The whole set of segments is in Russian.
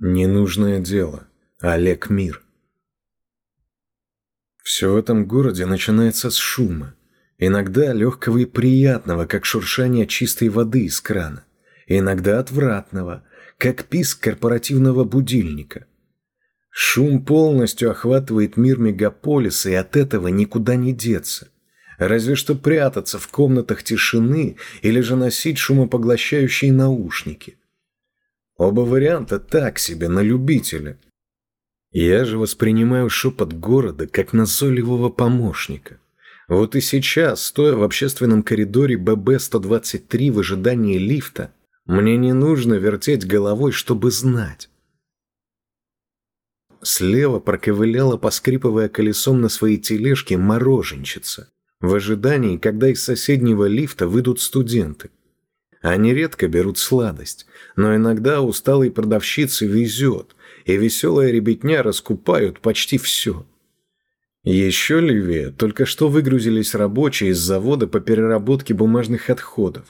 Ненужное дело. Олег Мир. Все в этом городе начинается с шума. Иногда легкого и приятного, как шуршание чистой воды из крана. Иногда отвратного, как писк корпоративного будильника. Шум полностью охватывает мир мегаполиса, и от этого никуда не деться. Разве что прятаться в комнатах тишины или же носить шумопоглощающие наушники. Оба варианта так себе, на любителя. Я же воспринимаю шепот города как назойливого помощника. Вот и сейчас, стоя в общественном коридоре ББ-123 в ожидании лифта, мне не нужно вертеть головой, чтобы знать. Слева проковыляла, поскрипывая колесом на своей тележке, мороженщица, в ожидании, когда из соседнего лифта выйдут студенты. Они редко берут сладость, но иногда усталой продавщице везет, и веселая ребятня раскупают почти все. Еще левее только что выгрузились рабочие из завода по переработке бумажных отходов.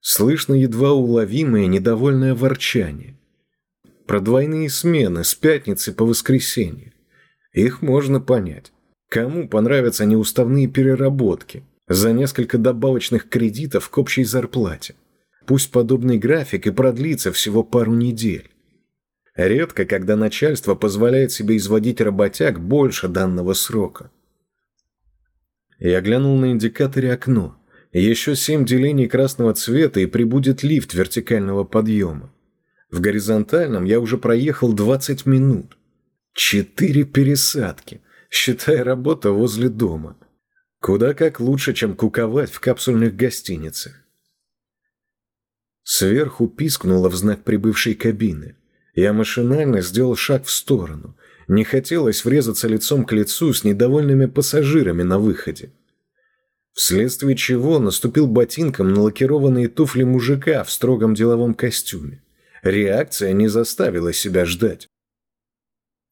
Слышно едва уловимое недовольное ворчание. Про двойные смены с пятницы по воскресенье. Их можно понять. Кому понравятся неуставные переработки за несколько добавочных кредитов к общей зарплате? Пусть подобный график и продлится всего пару недель. Редко, когда начальство позволяет себе изводить работяг больше данного срока. Я глянул на индикаторе окно. Еще семь делений красного цвета и прибудет лифт вертикального подъема. В горизонтальном я уже проехал 20 минут. Четыре пересадки, считая работа возле дома. Куда как лучше, чем куковать в капсульных гостиницах. Сверху пискнуло в знак прибывшей кабины. Я машинально сделал шаг в сторону. Не хотелось врезаться лицом к лицу с недовольными пассажирами на выходе. Вследствие чего наступил ботинком на лакированные туфли мужика в строгом деловом костюме. Реакция не заставила себя ждать.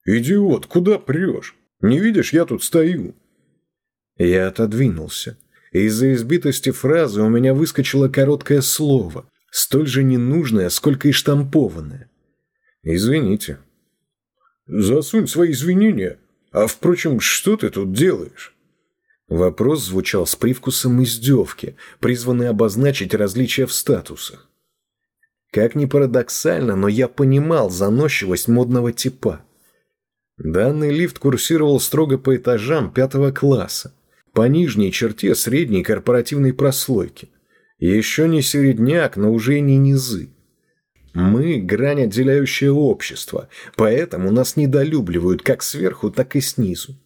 «Идиот, куда прешь? Не видишь, я тут стою». Я отодвинулся. Из-за избитости фразы у меня выскочило короткое слово, столь же ненужное, сколько и штампованное. Извините. Засунь свои извинения. А впрочем, что ты тут делаешь? Вопрос звучал с привкусом издевки, призванный обозначить различия в статусах. Как ни парадоксально, но я понимал заносчивость модного типа. Данный лифт курсировал строго по этажам пятого класса, по нижней черте средней корпоративной прослойки – еще не середняк, но уже не низы. Мы – грань, отделяющая общество, поэтому нас недолюбливают как сверху, так и снизу.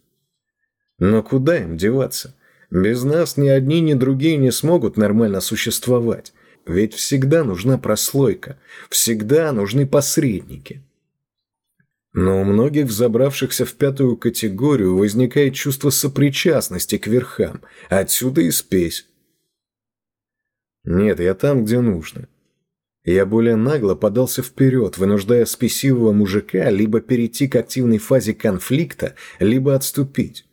Но куда им деваться? Без нас ни одни, ни другие не смогут нормально существовать. Ведь всегда нужна прослойка, всегда нужны посредники. Но у многих взобравшихся в пятую категорию возникает чувство сопричастности к верхам, отсюда и спесь. Нет, я там, где нужно. Я более нагло подался вперед, вынуждая спесивого мужика либо перейти к активной фазе конфликта, либо отступить.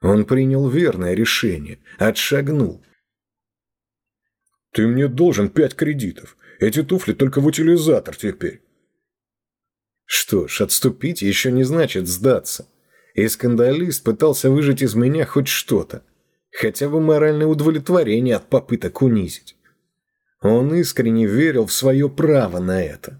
Он принял верное решение, отшагнул. «Ты мне должен пять кредитов. Эти туфли только в утилизатор теперь». Что ж, отступить еще не значит сдаться. И скандалист пытался выжать из меня хоть что-то. Хотя бы моральное удовлетворение от попыток унизить. Он искренне верил в свое право на это.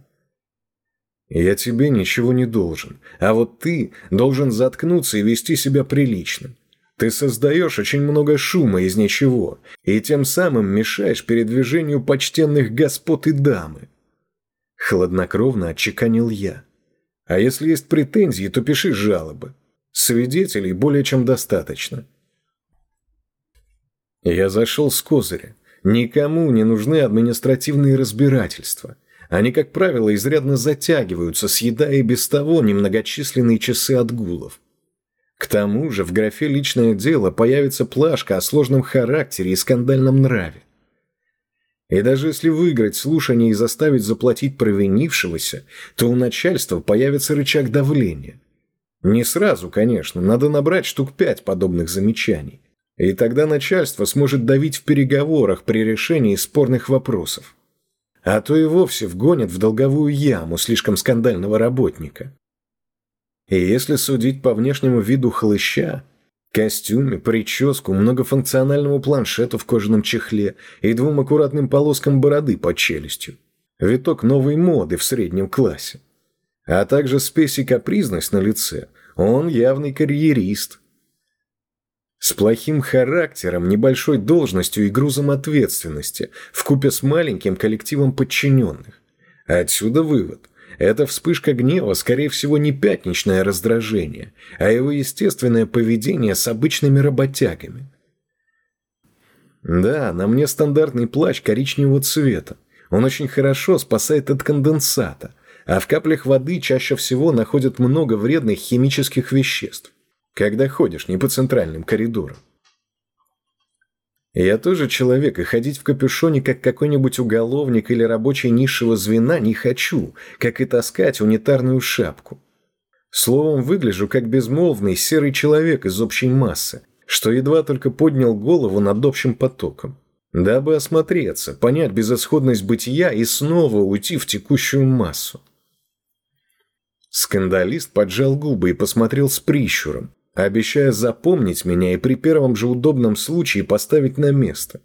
«Я тебе ничего не должен, а вот ты должен заткнуться и вести себя прилично. Ты создаешь очень много шума из ничего, и тем самым мешаешь передвижению почтенных господ и дамы». Хладнокровно отчеканил я. «А если есть претензии, то пиши жалобы. Свидетелей более чем достаточно». Я зашел с козыря. Никому не нужны административные разбирательства. Они, как правило, изрядно затягиваются, съедая и без того немногочисленные часы отгулов. К тому же в графе «Личное дело» появится плашка о сложном характере и скандальном нраве. И даже если выиграть слушание и заставить заплатить провинившегося, то у начальства появится рычаг давления. Не сразу, конечно, надо набрать штук пять подобных замечаний. И тогда начальство сможет давить в переговорах при решении спорных вопросов. а то и вовсе вгонят в долговую яму слишком скандального работника. И если судить по внешнему виду хлыща, костюме, прическу, многофункциональному планшету в кожаном чехле и двум аккуратным полоскам бороды под челюстью, виток новой моды в среднем классе, а также спесь и капризность на лице, он явный карьерист. С плохим характером, небольшой должностью и грузом ответственности, вкупе с маленьким коллективом подчиненных. Отсюда вывод. Эта вспышка гнева, скорее всего, не пятничное раздражение, а его естественное поведение с обычными работягами. Да, на мне стандартный плащ коричневого цвета. Он очень хорошо спасает от конденсата, а в каплях воды чаще всего находят много вредных химических веществ, когда ходишь не по центральным коридорам. Я тоже человек, и ходить в капюшоне, как какой-нибудь уголовник или рабочий низшего звена, не хочу, как и таскать унитарную шапку. Словом, выгляжу как безмолвный серый человек из общей массы, что едва только поднял голову над общим потоком, дабы осмотреться, понять безысходность бытия и снова уйти в текущую массу. Скандалист поджал губы и посмотрел с прищуром, обещая запомнить меня и при первом же удобном случае поставить на место.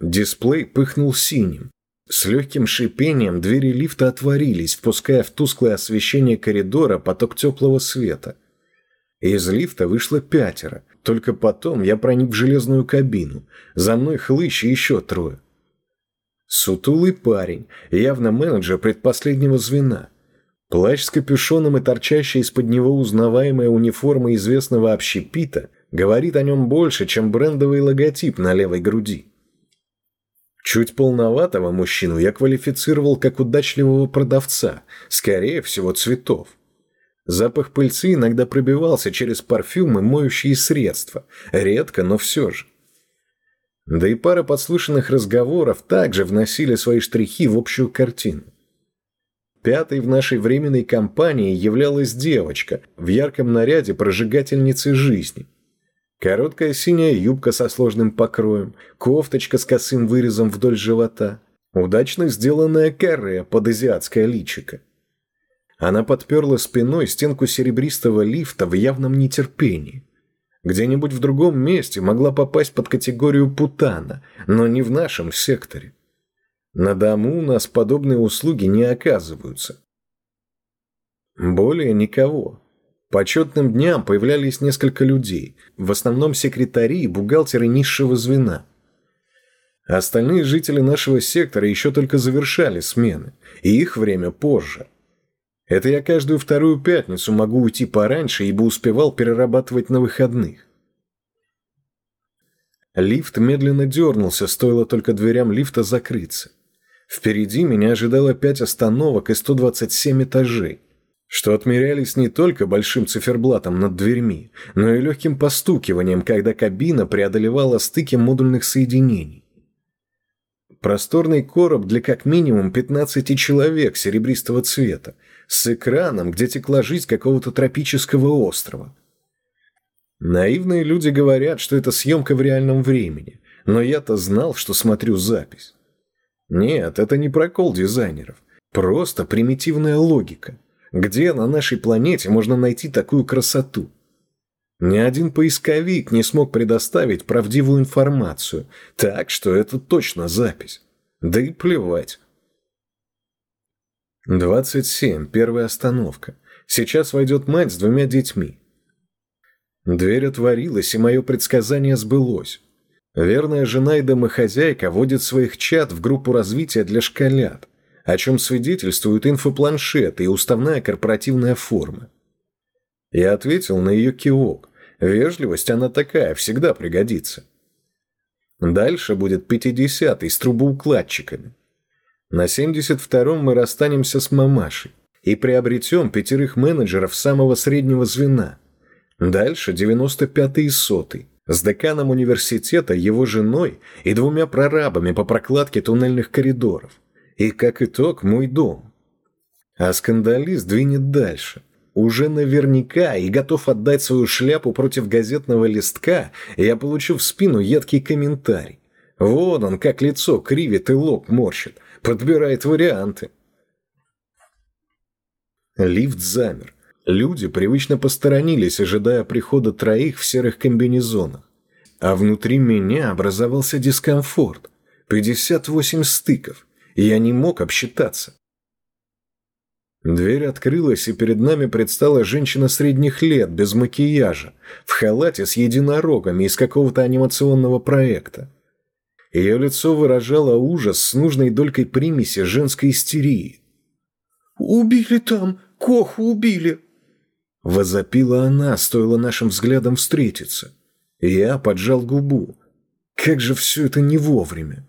Дисплей пыхнул синим. С легким шипением двери лифта отворились, впуская в тусклое освещение коридора поток теплого света. Из лифта вышло пятеро. Только потом я проник в железную кабину. За мной хлыщ и еще трое. Сутулый парень, явно менеджер предпоследнего звена – Плащ с капюшоном и торчащая из-под него узнаваемая униформа известного общепита говорит о нем больше, чем брендовый логотип на левой груди. Чуть полноватого мужчину я квалифицировал как удачливого продавца, скорее всего цветов. Запах пыльцы иногда пробивался через парфюмы, моющие средства, редко, но все же. Да и пара подслушанных разговоров также вносили свои штрихи в общую картину. Пятой в нашей временной компании являлась девочка в ярком наряде прожигательницы жизни. Короткая синяя юбка со сложным покроем, кофточка с косым вырезом вдоль живота, удачно сделанная каре под азиатское личико. Она подперла спиной стенку серебристого лифта в явном нетерпении. Где-нибудь в другом месте могла попасть под категорию путана, но не в нашем секторе. На дому у нас подобные услуги не оказываются. Более никого. По четным дням появлялись несколько людей, в основном секретари и бухгалтеры низшего звена. Остальные жители нашего сектора еще только завершали смены, и их время позже. Это я каждую вторую пятницу могу уйти пораньше, ибо успевал перерабатывать на выходных. Лифт медленно дернулся, стоило только дверям лифта закрыться. Впереди меня ожидало пять остановок и 127 этажей, что отмерялись не только большим циферблатом над дверьми, но и легким постукиванием, когда кабина преодолевала стыки модульных соединений. Просторный короб для как минимум 15 человек серебристого цвета, с экраном, где текла жизнь какого-то тропического острова. Наивные люди говорят, что это съемка в реальном времени, но я-то знал, что смотрю запись. Нет, это не прокол дизайнеров. Просто примитивная логика. Где на нашей планете можно найти такую красоту? Ни один поисковик не смог предоставить правдивую информацию, так что это точно запись. Да и плевать. 27. Первая остановка. Сейчас войдет мать с двумя детьми. Дверь отворилась, и мое предсказание сбылось. Верная жена и домохозяйка водит своих чад в группу развития для школят, о чем свидетельствуют инфопланшеты и уставная корпоративная форма. Я ответил на ее кивок. Вежливость она такая, всегда пригодится. Дальше будет 50-й с трубоукладчиками. На 72-м мы расстанемся с мамашей и приобретем пятерых менеджеров самого среднего звена. Дальше 95-й и 100-й с деканом университета, его женой и двумя прорабами по прокладке туннельных коридоров. И, как итог, мой дом. А скандалист двинет дальше. Уже наверняка и готов отдать свою шляпу против газетного листка, я получу в спину едкий комментарий. Вон он, как лицо кривит и лоб морщит, подбирает варианты. Лифт замер. Люди привычно посторонились, ожидая прихода троих в серых комбинезонах. А внутри меня образовался дискомфорт. 58 стыков. Я не мог обсчитаться. Дверь открылась, и перед нами предстала женщина средних лет, без макияжа, в халате с единорогами из какого-то анимационного проекта. Ее лицо выражало ужас с нужной долькой примеси женской истерии. «Убили там! Коху убили!» Возопила она, стоило нашим взглядом встретиться. Я поджал губу. Как же все это не вовремя.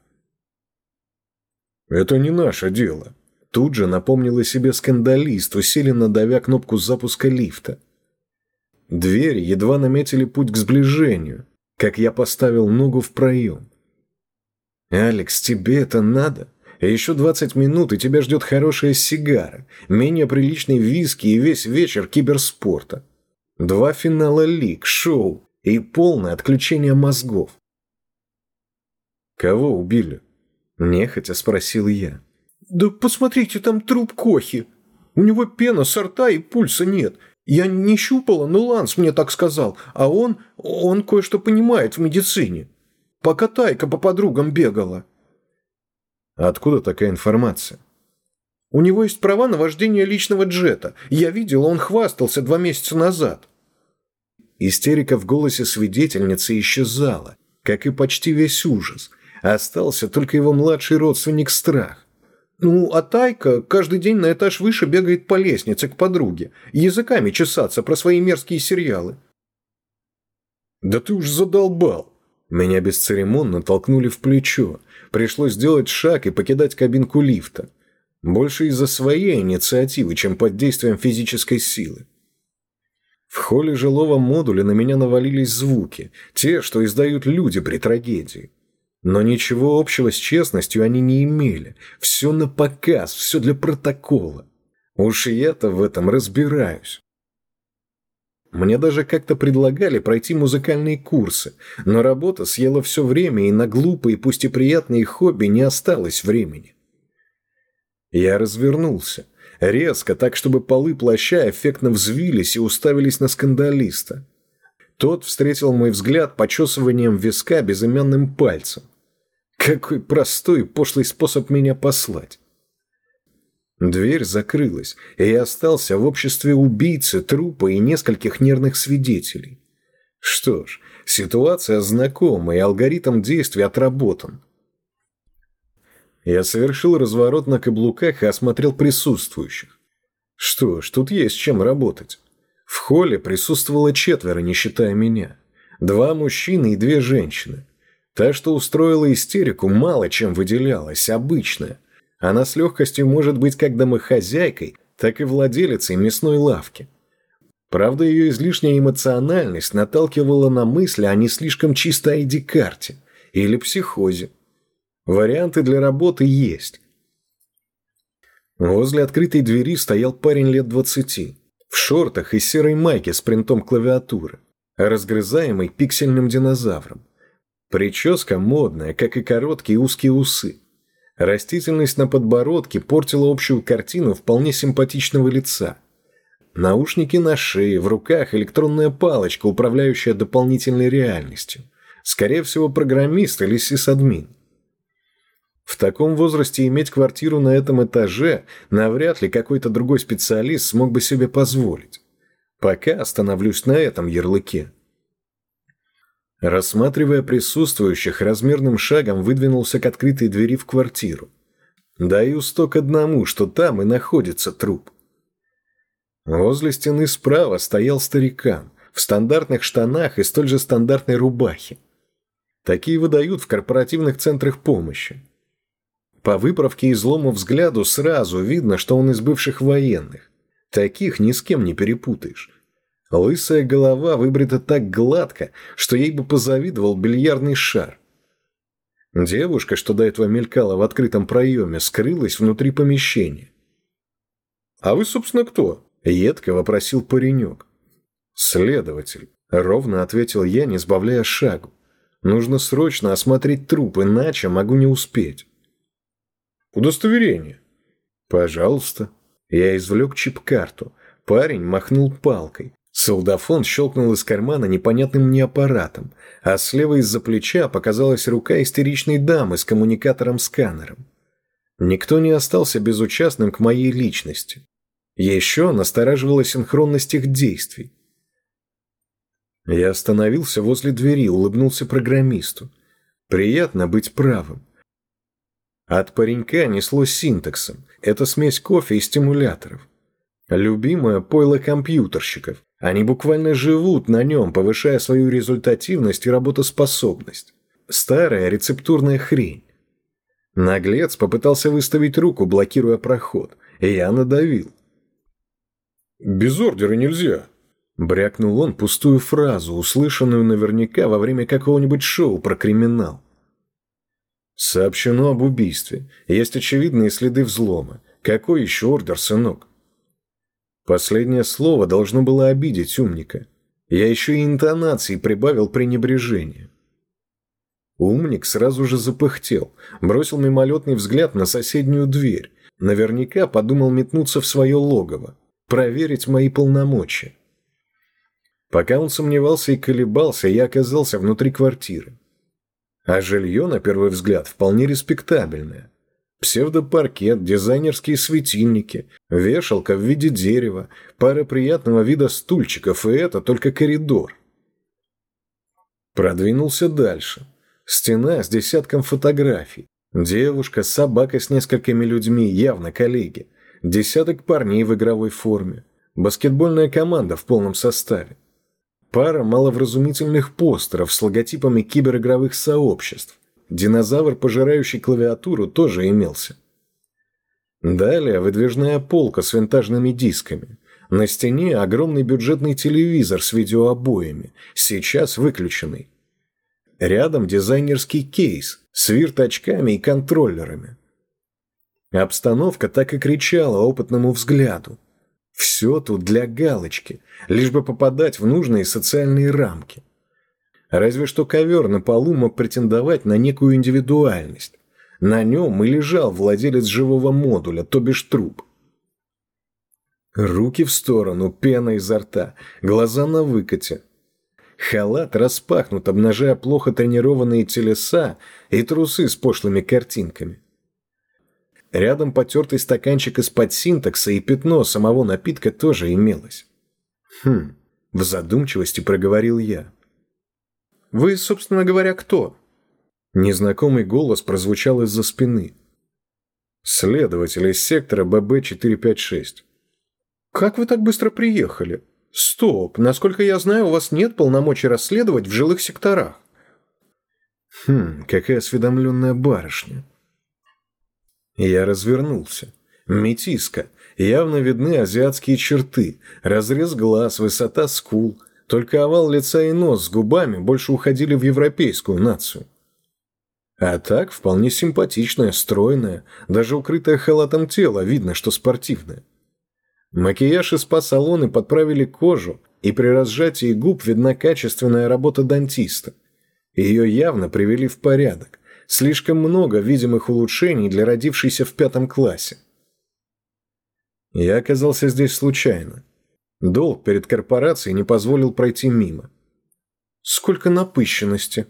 «Это не наше дело», Тут же напомнила себе скандалист, усиленно давя кнопку запуска лифта. Двери едва наметили путь к сближению, как я поставил ногу в проем. «Алекс, тебе это надо? Еще двадцать минут, и тебя ждет хорошая сигара, менее приличный виски и весь вечер киберспорта. Два финала лиг, шоу и полное отключение мозгов». «Кого убили?» – нехотя спросил я. «Да посмотрите, там труп Кохи. У него пена с рта и пульса нет. Я не щупала, но Ланс мне так сказал. А он, он кое-что понимает в медицине. Пока Тайка по подругам бегала». «Откуда такая информация?» «У него есть права на вождение личного джета. Я видела, он хвастался два месяца назад». Истерика в голосе свидетельницы исчезала, как и почти весь ужас. Остался только его младший родственник Страх. Ну, а Тайка каждый день на этаж выше бегает по лестнице к подруге, языками чесаться про свои мерзкие сериалы. «Да ты уж задолбал!» Меня бесцеремонно толкнули в плечо. Пришлось сделать шаг и покидать кабинку лифта. Больше из-за своей инициативы, чем под действием физической силы. В холле жилого модуля на меня навалились звуки, те, что издают люди при трагедии. Но ничего общего с честностью они не имели. Все на показ, все для протокола. Уж я-то в этом разбираюсь. Мне даже как-то предлагали пройти музыкальные курсы, но работа съела все время, и на глупые, пусть и приятные хобби не осталось времени. Я развернулся. Резко, так чтобы полы плаща эффектно взвились и уставились на скандалиста. Тот встретил мой взгляд почесыванием виска безымянным пальцем. Какой простой и пошлый способ меня послать. Дверь закрылась, и я остался в обществе убийцы, трупа и нескольких нервных свидетелей. Что ж, ситуация знакома, и алгоритм действий отработан. Я совершил разворот на каблуках и осмотрел присутствующих. Что ж, тут есть чем работать. В холле присутствовало четверо, не считая меня. Два мужчины и две женщины. Та, что устроила истерику, мало чем выделялась, обычная. Она с легкостью может быть как домохозяйкой, так и владелицей мясной лавки. Правда, ее излишняя эмоциональность наталкивала на мысли о не слишком чистой ID-карте или психозе. Варианты для работы есть. Возле открытой двери стоял парень лет двадцати, в шортах и серой майке с принтом клавиатуры, разгрызаемый пиксельным динозавром. Прическа модная, как и короткие узкие усы. Растительность на подбородке портила общую картину вполне симпатичного лица. Наушники на шее, в руках электронная палочка, управляющая дополнительной реальностью. Скорее всего, программист или сисадмин. В таком возрасте иметь квартиру на этом этаже навряд ли какой-то другой специалист смог бы себе позволить. Пока остановлюсь на этом ярлыке. Рассматривая присутствующих, размерным шагом выдвинулся к открытой двери в квартиру. Даю сто к одному, что там и находится труп. Возле стены справа стоял старикан в стандартных штанах и столь же стандартной рубахе. Такие выдают в корпоративных центрах помощи. По выправке и злому взгляду сразу видно, что он из бывших военных. Таких ни с кем не перепутаешь. Лысая голова выбрита так гладко, что ей бы позавидовал бильярдный шар. Девушка, что до этого мелькала в открытом проеме, скрылась внутри помещения. «А вы, собственно, кто?» – едко вопросил паренек. «Следователь», – ровно ответил я, не сбавляя шагу. Нужно срочно осмотреть труп, иначе могу не успеть. Удостоверение. Пожалуйста. Я извлек чип-карту. Парень махнул палкой. Солдафон щелкнул из кармана непонятным мне аппаратом, а слева из-за плеча показалась рука истеричной дамы с коммуникатором-сканером. Никто не остался безучастным к моей личности. Еще настораживала синхронность их действий. Я остановился возле двери, улыбнулся программисту. Приятно быть правым. От паренька несло синтаксом. Это смесь кофе и стимуляторов. Любимое пойло компьютерщиков. Они буквально живут на нем, повышая свою результативность и работоспособность. Старая рецептурная хрень. Наглец попытался выставить руку, блокируя проход, и я надавил. «Без ордера нельзя», Брякнул он пустую фразу, услышанную наверняка во время какого-нибудь шоу про криминал. Сообщено об убийстве. Есть очевидные следы взлома. Какой еще ордер, сынок? Последнее слово должно было обидеть умника. Я еще и интонации прибавил пренебрежение. Умник сразу же запыхтел, бросил мимолетный взгляд на соседнюю дверь. Наверняка подумал метнуться в свое логово, проверить мои полномочия. Пока он сомневался и колебался, я оказался внутри квартиры. А жилье, на первый взгляд, вполне респектабельное. Псевдопаркет, дизайнерские светильники, вешалка в виде дерева, пара приятного вида стульчиков, и это только коридор. Продвинулся дальше. Стена с десятком фотографий. Девушка, собака с несколькими людьми, явно коллеги. Десяток парней в игровой форме. Баскетбольная команда в полном составе пара маловразумительных постеров с логотипами киберигровых сообществ. Динозавр, пожирающий клавиатуру, тоже имелся. Далее выдвижная полка с винтажными дисками. На стене огромный бюджетный телевизор с видеообоями, сейчас выключенный. Рядом дизайнерский кейс с вирт-очками и контроллерами. Обстановка так и кричала опытному взгляду. Все тут для галочки, лишь бы попадать в нужные социальные рамки. Разве что ковер на полу мог претендовать на некую индивидуальность. На нем и лежал владелец живого модуля, то бишь труп. Руки в сторону, пена изо рта, глаза на выкате. Халат распахнут, обнажая плохо тренированные телеса и трусы с пошлыми картинками. Рядом потертый стаканчик из-под синтакса и пятно самого напитка тоже имелось. «Хм», — в задумчивости проговорил я. «Вы, собственно говоря, кто?» Незнакомый голос прозвучал из-за спины. «Следователь из сектора ББ-456». «Как вы так быстро приехали? Стоп, насколько я знаю, у вас нет полномочий расследовать в жилых секторах». «Хм, какая осведомленная барышня». Я развернулся. Метиска. Явно видны азиатские черты. Разрез глаз, высота скул. Только овал лица и нос с губами больше уходили в европейскую нацию. А так вполне симпатичная, стройная, даже укрытая халатом тело, видно, что спортивная. Макияж и спа-салоны подправили кожу, и при разжатии губ видна качественная работа дантиста. Ее явно привели в порядок. Слишком много видимых улучшений для родившейся в пятом классе. Я оказался здесь случайно. Долг перед корпорацией не позволил пройти мимо. Сколько напыщенности.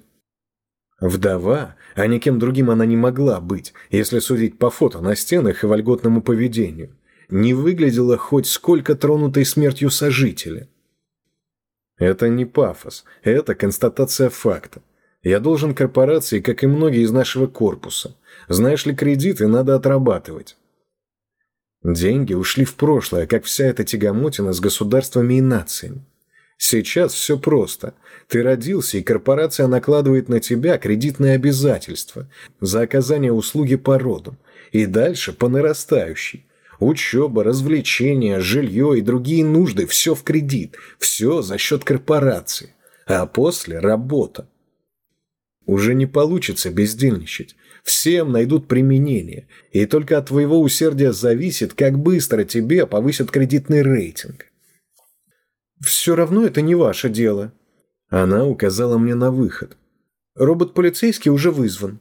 Вдова, а никем другим она не могла быть, если судить по фото на стенах и вольготному поведению, не выглядела хоть сколько тронутой смертью сожителя. Это не пафос, это констатация факта. Я должен корпорации, как и многие из нашего корпуса. Знаешь ли, кредиты надо отрабатывать. Деньги ушли в прошлое, как вся эта тягомотина с государствами и нациями. Сейчас все просто. Ты родился, и корпорация накладывает на тебя кредитные обязательства за оказание услуги по родам. И дальше по нарастающей. Учеба, развлечения, жилье и другие нужды – все в кредит, все за счет корпорации. А после – работа. Уже не получится бездельничать. Всем найдут применение. И только от твоего усердия зависит, как быстро тебе повысят кредитный рейтинг. «Все равно это не ваше дело». Она указала мне на выход. Робот-полицейский уже вызван.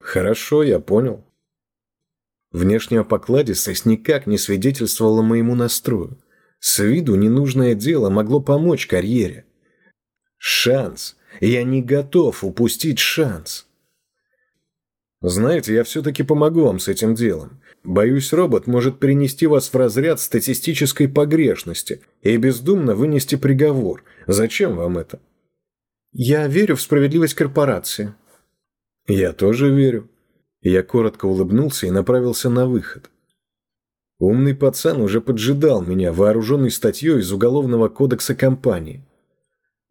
Хорошо, я понял. Внешняя покладистость никак не свидетельствовала моему настрою. С виду ненужное дело могло помочь карьере. Шанс. Я не готов упустить шанс. Знаете, я все-таки помогу вам с этим делом. Боюсь, робот может перенести вас в разряд статистической погрешности и бездумно вынести приговор. Зачем вам это? Я верю в справедливость корпорации. Я тоже верю. Я коротко улыбнулся и направился на выход. Умный пацан уже поджидал меня, вооруженный статьей из Уголовного кодекса компании.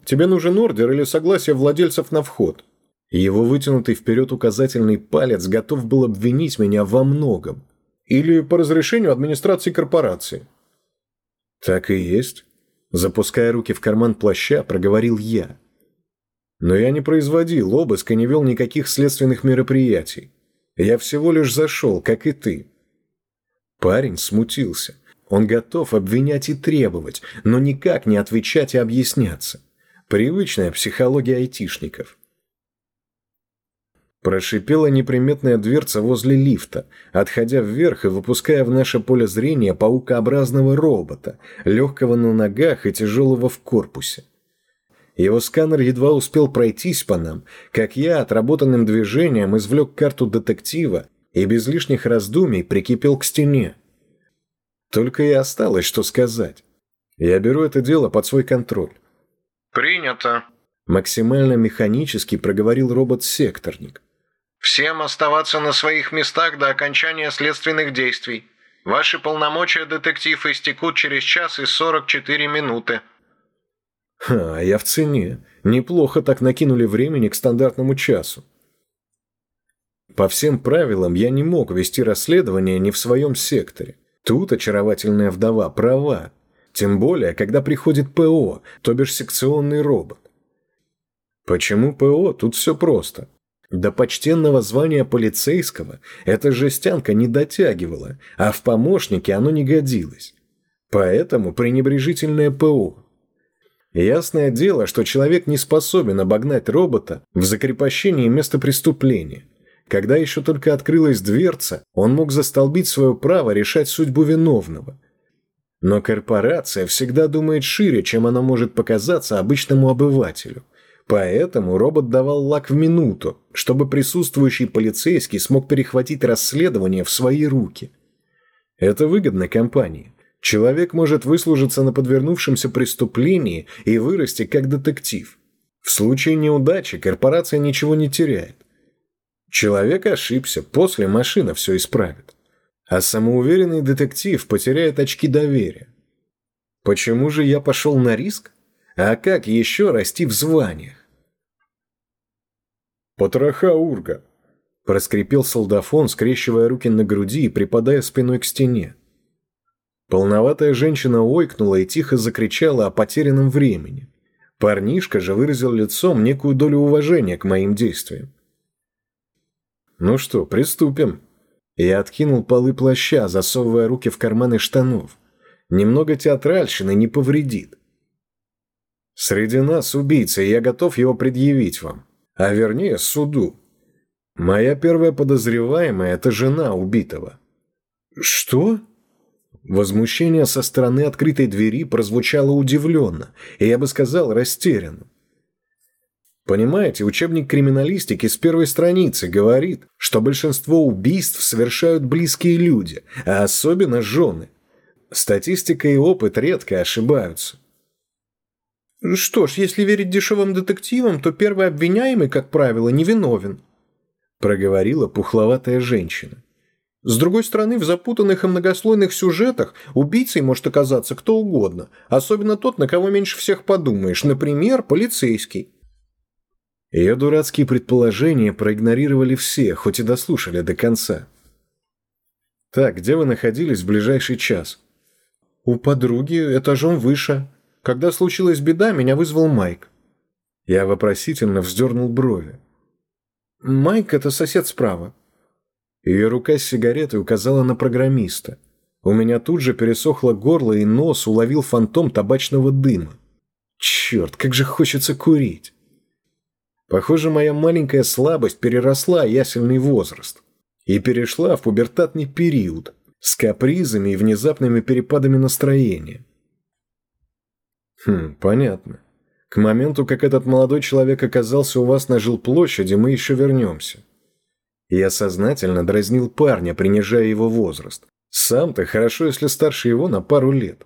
«Тебе нужен ордер или согласие владельцев на вход?» Его вытянутый вперед указательный палец готов был обвинить меня во многом. «Или по разрешению администрации корпорации?» «Так и есть», – запуская руки в карман плаща, проговорил я. «Но я не производил обыск и не вел никаких следственных мероприятий. Я всего лишь зашел, как и ты». Парень смутился. Он готов обвинять и требовать, но никак не отвечать и объясняться. Привычная психология айтишников. Прошипела неприметная дверца возле лифта, отходя вверх и выпуская в наше поле зрения паукообразного робота, легкого на ногах и тяжелого в корпусе. Его сканер едва успел пройтись по нам, как я отработанным движением извлек карту детектива и без лишних раздумий прикипел к стене. Только и осталось, что сказать. Я беру это дело под свой контроль. «Принято», – максимально механически проговорил робот-секторник. «Всем оставаться на своих местах до окончания следственных действий. Ваши полномочия, детектив, истекут через час и 44 минуты». Ха, я в цене. Неплохо так накинули времени к стандартному часу. По всем правилам я не мог вести расследование не в своем секторе. Тут очаровательная вдова права. Тем более, когда приходит ПО, то бишь секционный робот. Почему ПО? Тут все просто. До почтенного звания полицейского эта жестянка не дотягивала, а в помощнике оно не годилось. Поэтому пренебрежительное ПО. Ясное дело, что человек не способен обогнать робота в закрепощении места преступления. Когда еще только открылась дверца, он мог застолбить свое право решать судьбу виновного. Но корпорация всегда думает шире, чем она может показаться обычному обывателю. Поэтому робот давал лак в минуту, чтобы присутствующий полицейский смог перехватить расследование в свои руки. Это выгодно компании. Человек может выслужиться на подвернувшемся преступлении и вырасти как детектив. В случае неудачи корпорация ничего не теряет. Человек ошибся, после машина все исправит. А самоуверенный детектив потеряет очки доверия. Почему же я пошел на риск? А как еще расти в званиях? «Потроха урга!» – проскрипел солдафон, скрещивая руки на груди и припадая спиной к стене. Полноватая женщина ойкнула и тихо закричала о потерянном времени. Парнишка же выразил лицом некую долю уважения к моим действиям. «Ну что, приступим». Я откинул полы плаща, засовывая руки в карманы штанов. Немного театральщины не повредит. Среди нас убийца, и я готов его предъявить вам. А вернее, суду. Моя первая подозреваемая – это жена убитого. Что? Возмущение со стороны открытой двери прозвучало удивленно, и я бы сказал растерянно. Понимаете, учебник криминалистики с первой страницы говорит, что большинство убийств совершают близкие люди, а особенно жены. Статистика и опыт редко ошибаются. Что ж, если верить дешевым детективам, то первый обвиняемый, как правило, невиновен, проговорила пухловатая женщина. С другой стороны, в запутанных и многослойных сюжетах убийцей может оказаться кто угодно, особенно тот, на кого меньше всех подумаешь, например, полицейский. Ее дурацкие предположения проигнорировали все, хоть и дослушали до конца. «Так, где вы находились в ближайший час?» «У подруги, этажом выше. Когда случилась беда, меня вызвал Майк». Я вопросительно вздернул брови. «Майк – это сосед справа». Ее рука с сигаретой указала на программиста. У меня тут же пересохло горло и нос уловил фантом табачного дыма. Черт, как же хочется курить. Похоже, моя маленькая слабость переросла ясельный возраст и перешла в пубертатный период с капризами и внезапными перепадами настроения. Хм, понятно. К моменту, как этот молодой человек оказался у вас на жилплощади, мы еще вернемся. Я сознательно дразнил парня, принижая его возраст. Сам-то хорошо, если старше его на пару лет.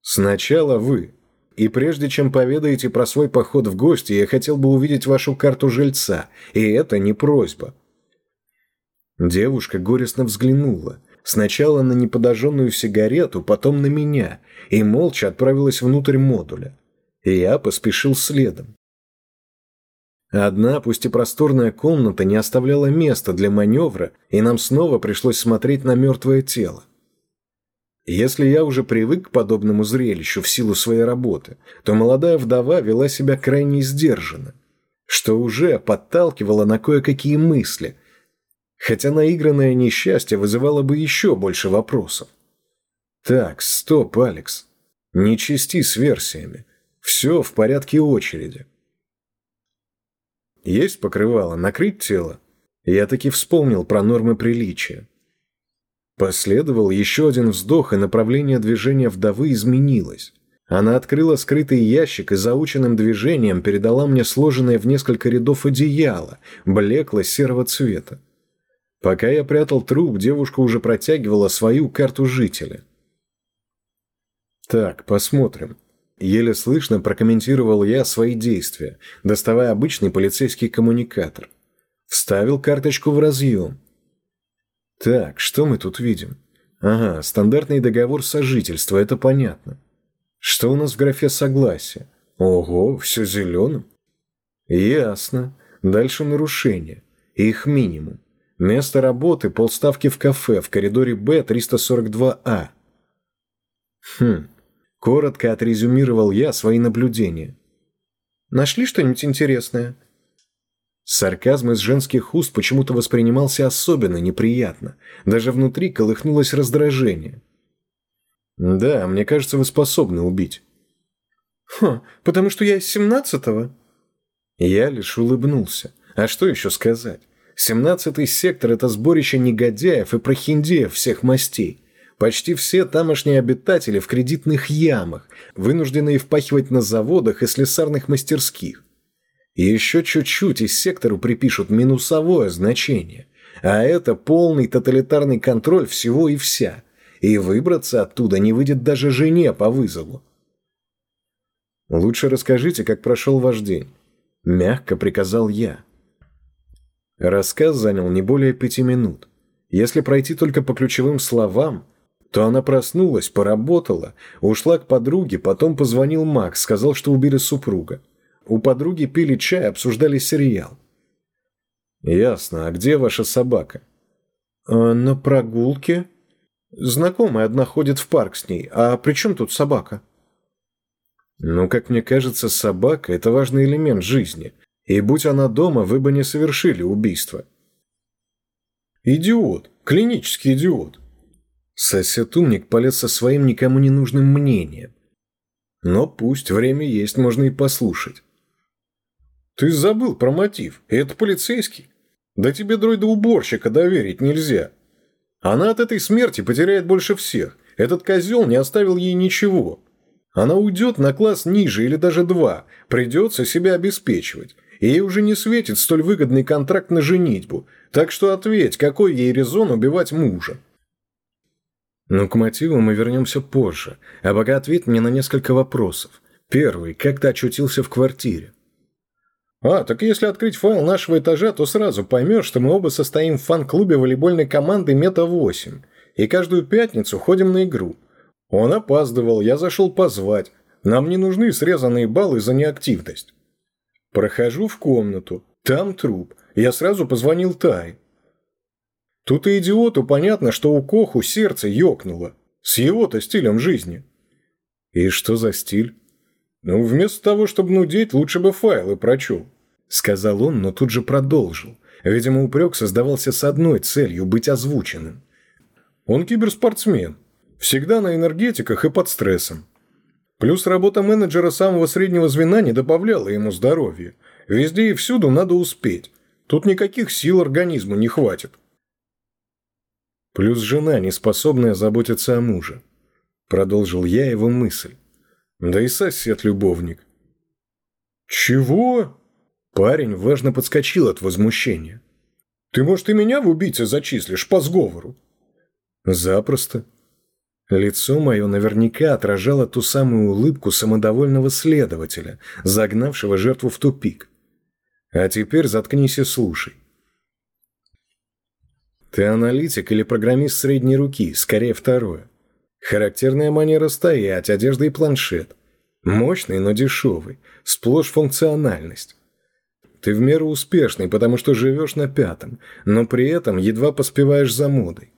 Сначала вы. И прежде чем поведаете про свой поход в гости, я хотел бы увидеть вашу карту жильца. И это не просьба. Девушка горестно взглянула. Сначала на неподожженную сигарету, потом на меня, и молча отправилась внутрь модуля. И я поспешил следом. Одна, пусть и просторная комната, не оставляла места для маневра, и нам снова пришлось смотреть на мертвое тело. Если я уже привык к подобному зрелищу в силу своей работы, то молодая вдова вела себя крайне сдержанно, что уже подталкивало на кое-какие мысли, хотя наигранное несчастье вызывало бы еще больше вопросов. Так, стоп, Алекс. Не чисти с версиями. Все в порядке очереди. Есть покрывало, накрыть тело? Я таки вспомнил про нормы приличия. Последовал еще один вздох, и направление движения вдовы изменилось. Она открыла скрытый ящик и заученным движением передала мне сложенное в несколько рядов одеяло, блекло-серого цвета. Пока я прятал труп, девушка уже протягивала свою карту жителя. «Так, посмотрим». Еле слышно прокомментировал я свои действия, доставая обычный полицейский коммуникатор. Вставил карточку в разъем. Так, что мы тут видим? Ага, стандартный договор сожительства, это понятно. Что у нас в графе согласия? Ого, все зеленым. Ясно. Дальше нарушения. Их минимум. Место работы – полставки в кафе в коридоре Б-342А. Хм. Коротко отрезюмировал я свои наблюдения. Нашли что-нибудь интересное? Сарказм из женских уст почему-то воспринимался особенно неприятно. Даже внутри колыхнулось раздражение. «Да, мне кажется, вы способны убить». «Ха, потому что я из семнадцатого?» Я лишь улыбнулся. А что еще сказать? Семнадцатый сектор – это сборище негодяев и прохиндеев всех мастей. Почти все тамошние обитатели в кредитных ямах, вынужденные впахивать на заводах и слесарных мастерских. И еще чуть-чуть из сектору припишут минусовое значение. А это полный тоталитарный контроль всего и вся. И выбраться оттуда не выйдет даже жене по вызову. «Лучше расскажите, как прошел ваш день», – мягко приказал я. Рассказ занял не более пяти минут. Если пройти только по ключевым словам, то она проснулась, поработала, ушла к подруге, потом позвонил Макс, сказал, что убили супруга. У подруги пили чай, обсуждали сериал. «Ясно. А где ваша собака?» «Э, «На прогулке. Знакомая одна ходит в парк с ней. А при чем тут собака?» «Ну, как мне кажется, собака – это важный элемент жизни. И будь она дома, вы бы не совершили убийство». «Идиот. Клинический идиот». Сосед умник полез со своим никому не нужным мнением. Но пусть время есть, можно и послушать. Ты забыл про мотив. Это полицейский. Да тебе дроида-уборщика доверить нельзя. Она от этой смерти потеряет больше всех. Этот козел не оставил ей ничего. Она уйдет на класс ниже или даже два. Придется себя обеспечивать. И ей уже не светит столь выгодный контракт на женитьбу. Так что ответь, какой ей резон убивать мужа? Ну, к мотиву мы вернемся позже. А пока ответь мне на несколько вопросов. Первый. Как ты очутился в квартире? А, так если открыть файл нашего этажа, то сразу поймешь, что мы оба состоим в фан-клубе волейбольной команды Мета-8. И каждую пятницу ходим на игру. Он опаздывал, я зашел позвать. Нам не нужны срезанные баллы за неактивность. Прохожу в комнату. Там труп. Я сразу позвонил Тай. Тут и идиоту понятно, что у Коху сердце ёкнуло. С его-то стилем жизни. И что за стиль? «Ну, вместо того, чтобы нудеть, лучше бы файлы прочел», — сказал он, но тут же продолжил. Видимо, упрек создавался с одной целью – быть озвученным. «Он киберспортсмен. Всегда на энергетиках и под стрессом. Плюс работа менеджера самого среднего звена не добавляла ему здоровья. Везде и всюду надо успеть. Тут никаких сил организму не хватит. Плюс жена, не способная заботиться о муже. Продолжил я его мысль. Да и сосед-любовник. «Чего?» Парень важно подскочил от возмущения. «Ты, может, и меня в убийце зачислишь по сговору?» «Запросто». Лицо мое наверняка отражало ту самую улыбку самодовольного следователя, загнавшего жертву в тупик. А теперь заткнись и слушай. Ты аналитик или программист средней руки, скорее второе. Характерная манера стоять, одежда и планшет. Мощный, но дешевый. Сплошь функциональность. Ты в меру успешный, потому что живешь на пятом, но при этом едва поспеваешь за модой.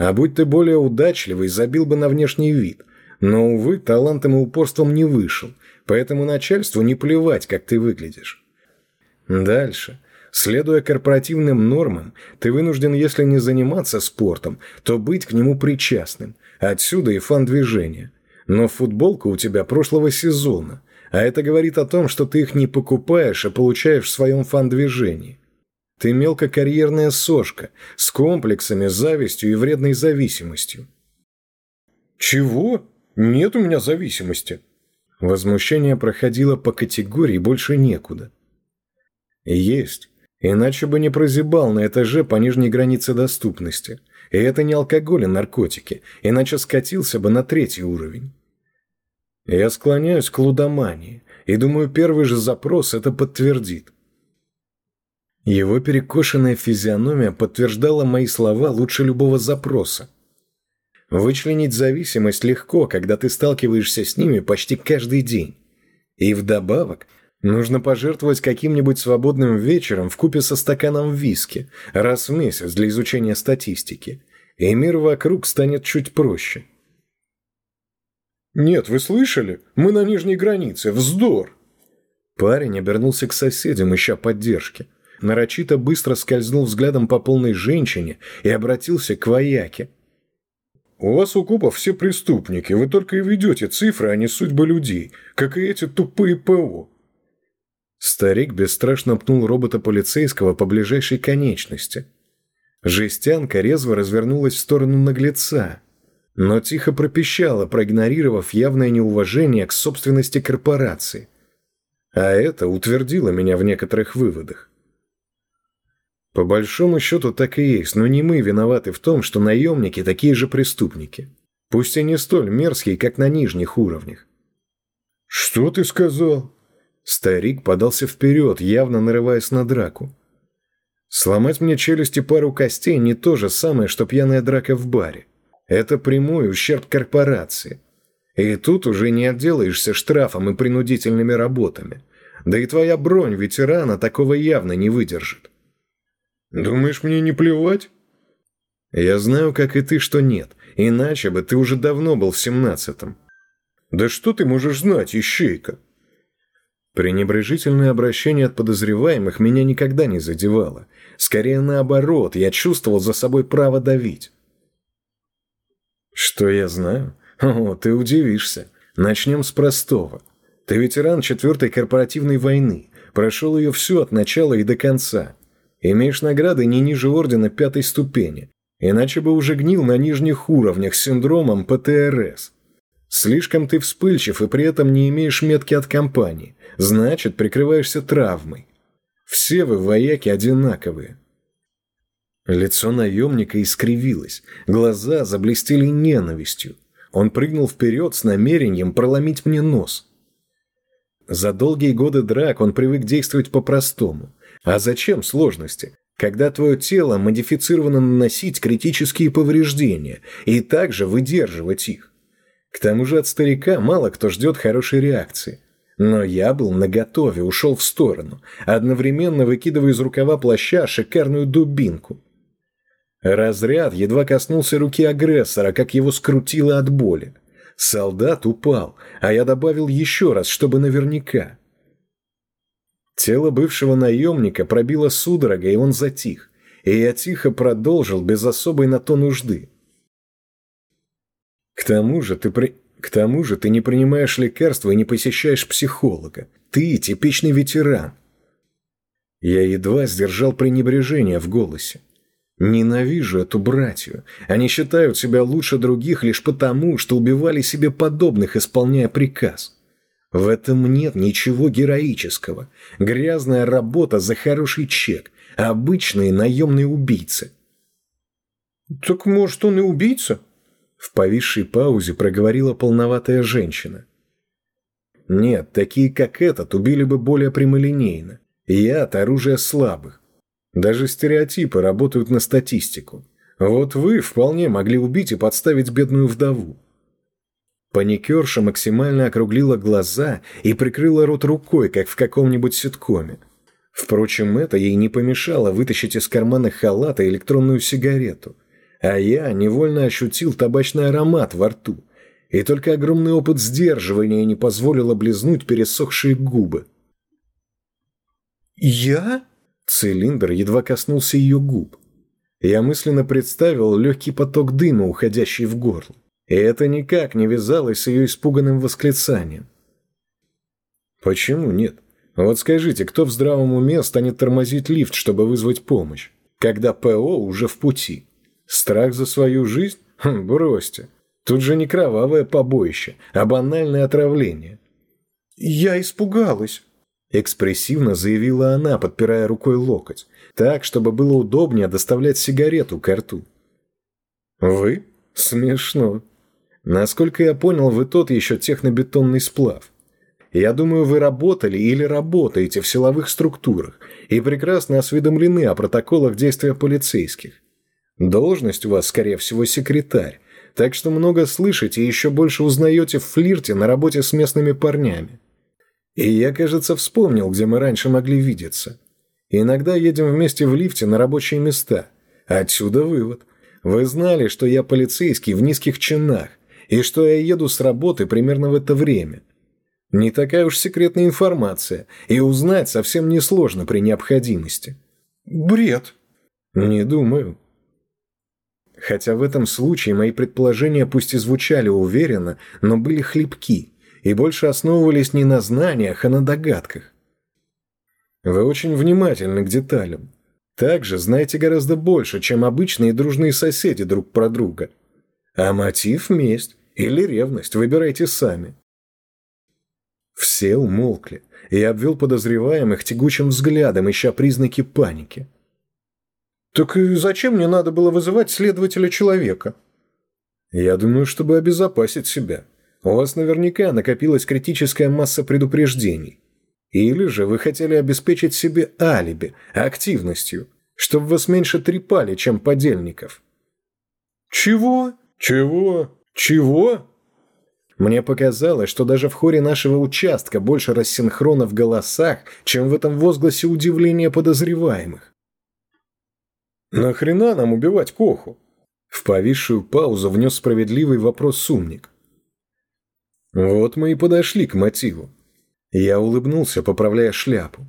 А будь ты более удачливый, забил бы на внешний вид. Но, увы, талантом и упорством не вышел, поэтому начальству не плевать, как ты выглядишь. Дальше. Следуя корпоративным нормам, ты вынужден, если не заниматься спортом, то быть к нему причастным. Отсюда и фан-движение. Но футболка у тебя прошлого сезона, а это говорит о том, что ты их не покупаешь, а получаешь в своем фан-движении. Ты мелкокарьерная сошка с комплексами, завистью и вредной зависимостью. «Чего? Нет у меня зависимости». Возмущение проходило по категории больше некуда. Есть. Иначе бы не прозябал на этаже по нижней границе доступности. И это не алкоголь и наркотики, иначе скатился бы на третий уровень. Я склоняюсь к лудомании, и думаю, первый же запрос это подтвердит. Его перекошенная физиономия подтверждала мои слова лучше любого запроса. Вычленить зависимость легко, когда ты сталкиваешься с ними почти каждый день. И вдобавок – Нужно пожертвовать каким-нибудь свободным вечером в купе со стаканом виски раз в месяц для изучения статистики, и мир вокруг станет чуть проще. «Нет, вы слышали? Мы на нижней границе. Вздор!» Парень обернулся к соседям, ища поддержки. Нарочито быстро скользнул взглядом по полной женщине и обратился к вояке. «У вас у купов все преступники, вы только и ведете цифры, а не судьбы людей, как и эти тупые ПО. Старик бесстрашно пнул робота-полицейского по ближайшей конечности. Жестянка резво развернулась в сторону наглеца, но тихо пропищала, проигнорировав явное неуважение к собственности корпорации. А это утвердило меня в некоторых выводах. По большому счету так и есть, но не мы виноваты в том, что наемники такие же преступники. Пусть и не столь мерзкие, как на нижних уровнях. «Что ты сказал?» Старик подался вперед, явно нарываясь на драку. Сломать мне челюсти пару костей не то же самое, что пьяная драка в баре. Это прямой ущерб корпорации. И тут уже не отделаешься штрафом и принудительными работами. Да и твоя бронь ветерана такого явно не выдержит. «Думаешь, мне не плевать?» «Я знаю, как и ты, что нет. Иначе бы ты уже давно был в семнадцатом». «Да что ты можешь знать, ищейка?» Пренебрежительное обращение от подозреваемых меня никогда не задевало. Скорее наоборот, я чувствовал за собой право давить. Что я знаю? О, ты удивишься. Начнем с простого. Ты ветеран четвертой корпоративной войны. Прошел ее всю от начала и до конца. Имеешь награды не ниже ордена пятой ступени. Иначе бы уже гнил на нижних уровнях с синдромом ПТРС. Слишком ты вспыльчив и при этом не имеешь метки от компании. Значит, прикрываешься травмой. Все вы, вояки, одинаковые. Лицо наемника искривилось, глаза заблестели ненавистью. Он прыгнул вперед с намерением проломить мне нос. За долгие годы драк он привык действовать по-простому. А зачем сложности? Когда твое тело модифицировано наносить критические повреждения и также выдерживать их. К тому же от старика мало кто ждет хорошей реакции. Но я был наготове, ушел в сторону, одновременно выкидывая из рукава плаща шикарную дубинку. Разряд едва коснулся руки агрессора, как его скрутило от боли. Солдат упал, а я добавил еще раз, чтобы наверняка. Тело бывшего наемника пробило судорога, и он затих. И я тихо продолжил, без особой на то нужды. К тому же ты при... К тому же ты не принимаешь лекарства и не посещаешь психолога. Ты типичный ветеран. Я едва сдержал пренебрежение в голосе. Ненавижу эту братью. Они считают себя лучше других лишь потому, что убивали себе подобных, исполняя приказ. В этом нет ничего героического. Грязная работа за хороший чек. Обычные наемные убийцы. «Так, может, он и убийца?» В повисшей паузе проговорила полноватая женщина. «Нет, такие, как этот, убили бы более прямолинейно. Яд – оружие слабых. Даже стереотипы работают на статистику. Вот вы вполне могли убить и подставить бедную вдову. Паникерша максимально округлила глаза и прикрыла рот рукой, как в каком-нибудь ситкоме. Впрочем, это ей не помешало вытащить из кармана халата электронную сигарету. А я невольно ощутил табачный аромат во рту. И только огромный опыт сдерживания не позволил облизнуть пересохшие губы. «Я?» Цилиндр едва коснулся ее губ. Я мысленно представил легкий поток дыма, уходящий в горло. И это никак не вязалось с ее испуганным восклицанием. Почему нет? Вот скажите, кто в здравом уме станет тормозить лифт, чтобы вызвать помощь, когда ПО уже в пути? Страх за свою жизнь? Хм, бросьте. Тут же не кровавое побоище, а банальное отравление. «Я испугалась», Экспрессивно заявила она, подпирая рукой локоть, так, чтобы было удобнее доставлять сигарету к рту. «Вы? Смешно. Насколько я понял, вы тот еще технобетонный сплав. Я думаю, вы работали или работаете в силовых структурах и прекрасно осведомлены о протоколах действия полицейских. Должность у вас, скорее всего, секретарь, так что много слышите и еще больше узнаете в флирте на работе с местными парнями. И я, кажется, вспомнил, где мы раньше могли видеться. Иногда едем вместе в лифте на рабочие места. Отсюда вывод. Вы знали, что я полицейский в низких чинах, и что я еду с работы примерно в это время. Не такая уж секретная информация, и узнать совсем несложно при необходимости. Бред. Не думаю. Хотя в этом случае мои предположения пусть и звучали уверенно, но были хлипки и больше основывались не на знаниях, а на догадках. Вы очень внимательны к деталям. Также знаете гораздо больше, чем обычные дружные соседи друг про друга. А мотив – месть или ревность, выбирайте сами. Все умолкли, и я обвел подозреваемых тягучим взглядом, ища признаки паники. «Так зачем мне надо было вызывать следователя-человека?» «Я думаю, чтобы обезопасить себя. У вас наверняка накопилась критическая масса предупреждений. Или же вы хотели обеспечить себе алиби активностью, чтобы вас меньше трепали, чем подельников. Чего? Чего? Чего? Мне показалось, что даже в хоре нашего участка больше рассинхрона в голосах, чем в этом возгласе удивления подозреваемых. «Нахрена нам убивать Коху?» В повисшую паузу внес справедливый вопрос сумник. Вот мы и подошли к мотиву. Я улыбнулся, поправляя шляпу.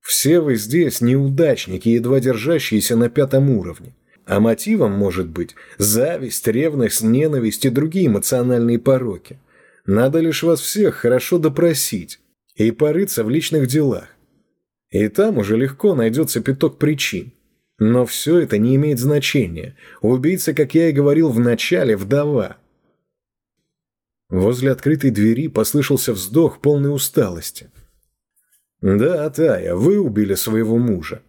Все вы здесь неудачники, едва держащиеся на пятом уровне. А мотивом может быть зависть, ревность, ненависть и другие эмоциональные пороки. Надо лишь вас всех хорошо допросить и порыться в личных делах. И там уже легко найдется пяток причин. Но все это не имеет значения. Убийца, как я и говорил в начале, вдова – Возле открытой двери послышался вздох полной усталости. «Да, Тая, вы убили своего мужа».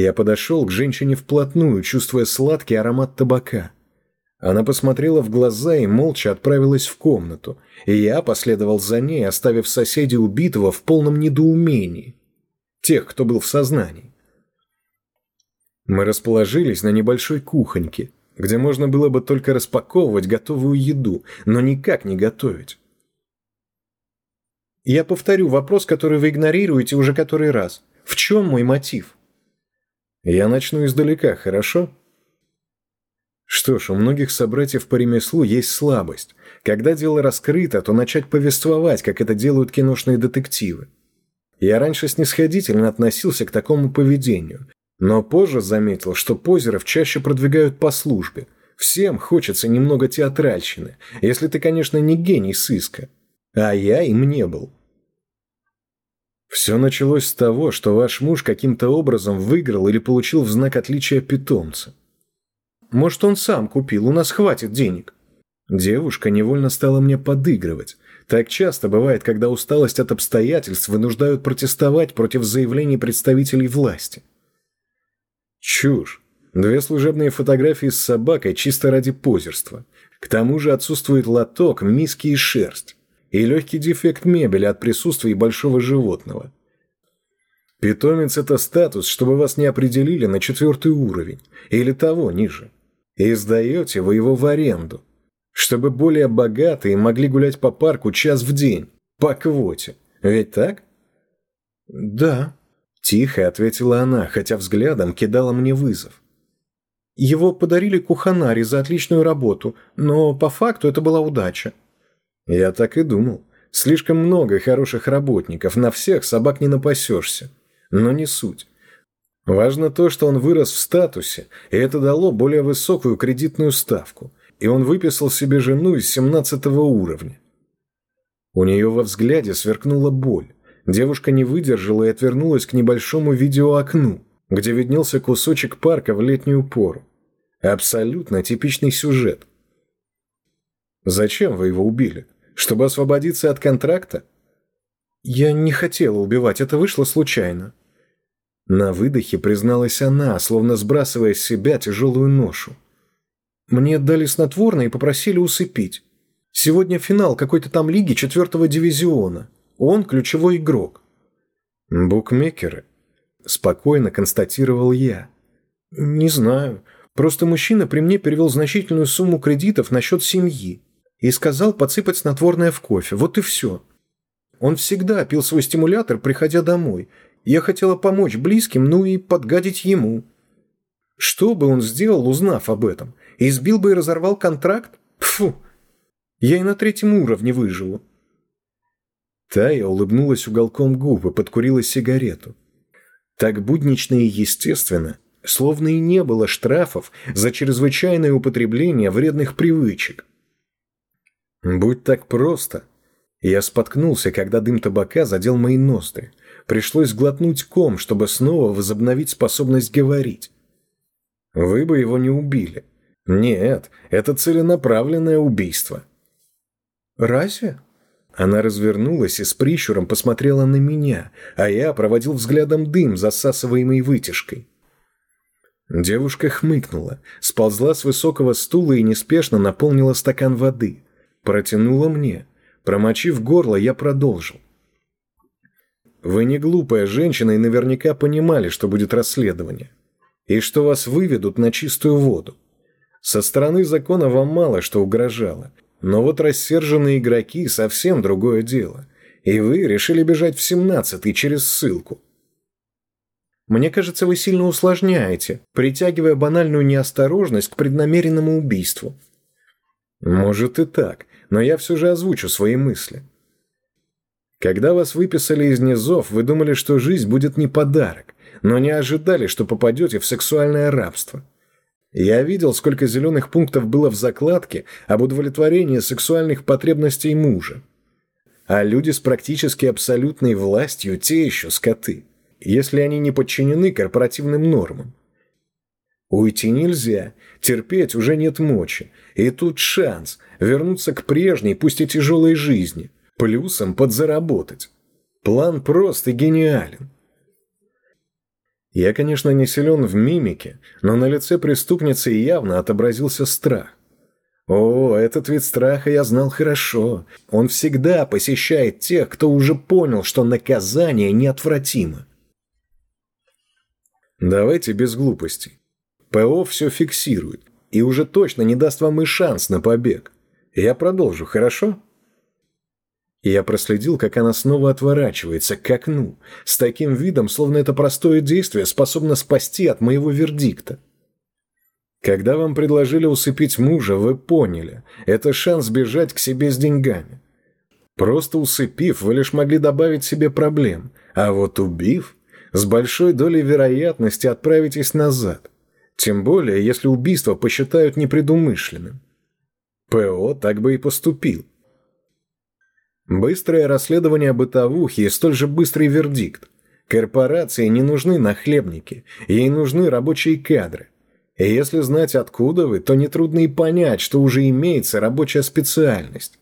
Я подошел к женщине вплотную, чувствуя сладкий аромат табака. Она посмотрела в глаза и молча отправилась в комнату, и я последовал за ней, оставив соседей убитого в полном недоумении. Тех, кто был в сознании. Мы расположились на небольшой кухоньке – где можно было бы только распаковывать готовую еду, но никак не готовить. Я повторю вопрос, который вы игнорируете уже который раз. В чем мой мотив? Я начну издалека, хорошо? Что ж, у многих собратьев по ремеслу есть слабость. Когда дело раскрыто, то начать повествовать, как это делают киношные детективы. Я раньше снисходительно относился к такому поведению, но позже заметил, что позеров чаще продвигают по службе. Всем хочется немного театральщины, если ты, конечно, не гений сыска. А я им не был. Все началось с того, что ваш муж каким-то образом выиграл или получил в знак отличия питомца. Может, он сам купил, у нас хватит денег. Девушка невольно стала мне подыгрывать. Так часто бывает, когда усталость от обстоятельств вынуждают протестовать против заявлений представителей власти. Чушь. Две служебные фотографии с собакой чисто ради позерства. К тому же отсутствует лоток, миски и шерсть. И легкий дефект мебели от присутствия большого животного. Питомец – это статус, чтобы вас не определили на четвертый уровень. Или того ниже. И сдаете вы его в аренду. Чтобы более богатые могли гулять по парку час в день. По квоте. Ведь так? Да. Тихо ответила она, хотя взглядом кидала мне вызов. Его подарили Куханари за отличную работу, но по факту это была удача. Я так и думал. Слишком много хороших работников, на всех собак не напасешься. Но не суть. Важно то, что он вырос в статусе, и это дало более высокую кредитную ставку, и он выписал себе жену из 17 уровня. У нее во взгляде сверкнула боль. Девушка не выдержала и отвернулась к небольшому видеоокну, где виднелся кусочек парка в летнюю пору. Абсолютно типичный сюжет. Зачем вы его убили? Чтобы освободиться от контракта? Я не хотела убивать, это вышло случайно. На выдохе призналась она, словно сбрасывая с себя тяжелую ношу. Мне дали снотворное и попросили усыпить. Сегодня финал какой-то там лиги четвертого дивизиона. Он ключевой игрок. Букмекеры. Спокойно констатировал я. Не знаю. Просто мужчина при мне перевел значительную сумму кредитов на счет семьи и сказал подсыпать снотворное в кофе. Вот и все. Он всегда пил свой стимулятор, приходя домой. Я хотела помочь близким, ну и подгадить ему. Что бы он сделал, узнав об этом? Избил бы и разорвал контракт? Фу! Я и на третьем уровне выживу. Тая улыбнулась уголком губ и подкурила сигарету. Так буднично и естественно, словно и не было штрафов за чрезвычайное употребление вредных привычек. Будь так просто. Я споткнулся, когда дым табака задел мои ноздри. Пришлось глотнуть ком, чтобы снова возобновить способность говорить. Вы бы его не убили. Нет, это целенаправленное убийство. Разве? Она развернулась и с прищуром посмотрела на меня, а я проводил взглядом дым, засасываемый вытяжкой. Девушка хмыкнула, сползла с высокого стула и неспешно наполнила стакан воды. Протянула мне. Промочив горло, я продолжил. Вы не глупая женщина и наверняка понимали, что будет расследование. И что вас выведут на чистую воду. Со стороны закона вам мало что угрожало. Но вот рассерженные игроки – совсем другое дело. И вы решили бежать в семнадцатый через ссылку. Мне кажется, вы сильно усложняете, притягивая банальную неосторожность к преднамеренному убийству. Может и так, но я все же озвучу свои мысли. Когда вас выписали из низов, вы думали, что жизнь будет не подарок, но не ожидали, что попадете в сексуальное рабство. Я видел, сколько зеленых пунктов было в закладке об удовлетворении сексуальных потребностей мужа. А люди с практически абсолютной властью – те еще скоты, если они не подчинены корпоративным нормам. Уйти нельзя, терпеть уже нет мочи, и тут шанс вернуться к прежней, пусть и тяжелой жизни, плюсом подзаработать. План прост и гениален. Я, конечно, не силен в мимике, но на лице преступницы явно отобразился страх. О, этот вид страха я знал хорошо. Он всегда посещает тех, кто уже понял, что наказание неотвратимо. Давайте без глупостей. ПО все фиксирует и уже точно не даст вам и шанс на побег. Я продолжу, хорошо? Я проследил, как она снова отворачивается к окну, с таким видом, словно это простое действие способно спасти от моего вердикта. Когда вам предложили усыпить мужа, вы поняли, это шанс бежать к себе с деньгами. Просто усыпив, вы лишь могли добавить себе проблем, а вот убив, с большой долей вероятности отправитесь назад. Тем более, если убийство посчитают непредумышленным. ПО так бы и поступил. Быстрое расследование бытовухи и столь же быстрый вердикт. Корпорации не нужны нахлебники, ей нужны рабочие кадры. И если знать, откуда вы, то нетрудно и понять, что уже имеется рабочая специальность.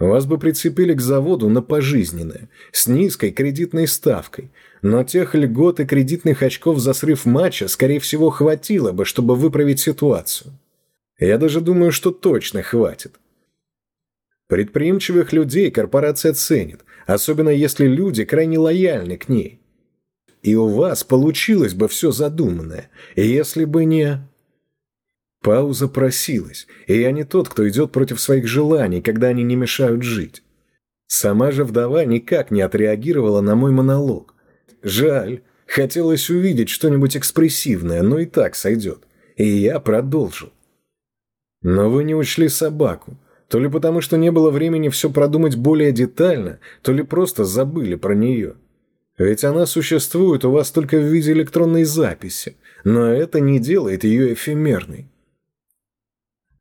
Вас бы прицепили к заводу на пожизненное, с низкой кредитной ставкой, но тех льгот и кредитных очков за срыв матча, скорее всего, хватило бы, чтобы выправить ситуацию. Я даже думаю, что точно хватит. Предприимчивых людей корпорация ценит, особенно если люди крайне лояльны к ней. И у вас получилось бы все задуманное, если бы не... Пауза просилась, и я не тот, кто идет против своих желаний, когда они не мешают жить. Сама же вдова никак не отреагировала на мой монолог. Жаль, хотелось увидеть что-нибудь экспрессивное, но и так сойдет. И я продолжил. Но вы не учли собаку. То ли потому, что не было времени все продумать более детально, то ли просто забыли про нее. Ведь она существует у вас только в виде электронной записи, но это не делает ее эфемерной.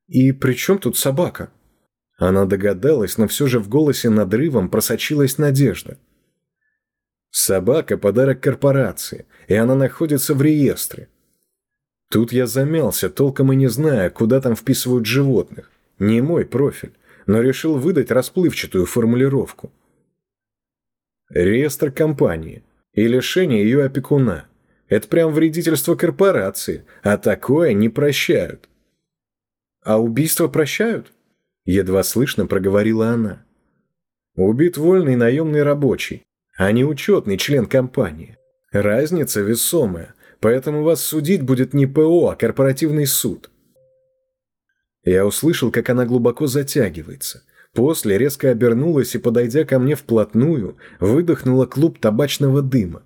«И при чем тут собака?» Она догадалась, но все же в голосе надрывом просочилась надежда. «Собака – подарок корпорации, и она находится в реестре. Тут я замялся, толком и не зная, куда там вписывают животных. Не мой профиль, но решил выдать расплывчатую формулировку. Реестр компании и лишение ее опекуна. Это прям вредительство корпорации, а такое не прощают. «А убийства прощают?» Едва слышно проговорила она. «Убит вольный наемный рабочий, а не учетный член компании. Разница весомая, поэтому вас судить будет не ПО, а корпоративный суд». Я услышал, как она глубоко затягивается. После резко обернулась и, подойдя ко мне вплотную, выдохнула клуб табачного дыма.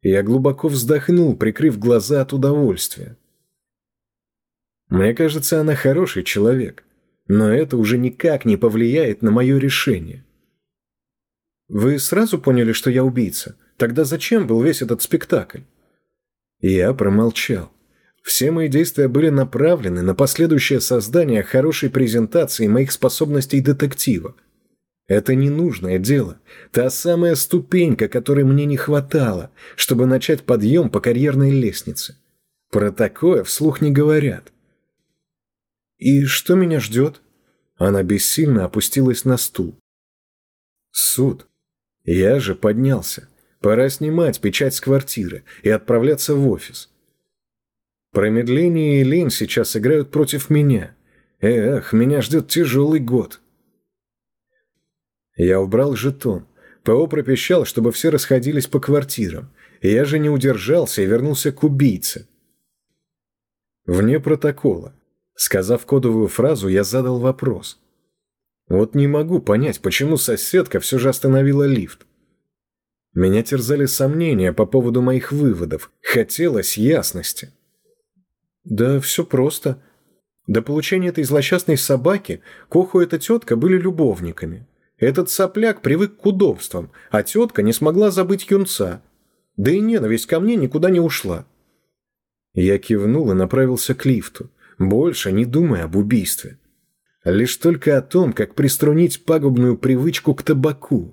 Я глубоко вздохнул, прикрыв глаза от удовольствия. Мне кажется, она хороший человек, но это уже никак не повлияет на мое решение. Вы сразу поняли, что я убийца? Тогда зачем был весь этот спектакль? Я промолчал. Все мои действия были направлены на последующее создание хорошей презентации моих способностей детектива. Это ненужное дело, та самая ступенька, которой мне не хватало, чтобы начать подъем по карьерной лестнице. Про такое вслух не говорят. «И что меня ждет?» Она бессильно опустилась на стул. «Суд. Я же поднялся. Пора снимать печать с квартиры и отправляться в офис. Промедление и лень сейчас играют против меня. Эх, меня ждет тяжелый год». Я убрал жетон. ПО пропищал, чтобы все расходились по квартирам. Я же не удержался и вернулся к убийце. Вне протокола. Сказав кодовую фразу, я задал вопрос. Вот не могу понять, почему соседка все же остановила лифт. Меня терзали сомнения по поводу моих выводов. Хотелось ясности. Да все просто. До получения этой злосчастной собаки Коху и эта тетка были любовниками. Этот сопляк привык к удобствам, а тетка не смогла забыть юнца. Да и ненависть ко мне никуда не ушла. Я кивнул и направился к лифту больше не думая об убийстве. Лишь только о том, как приструнить пагубную привычку к табаку.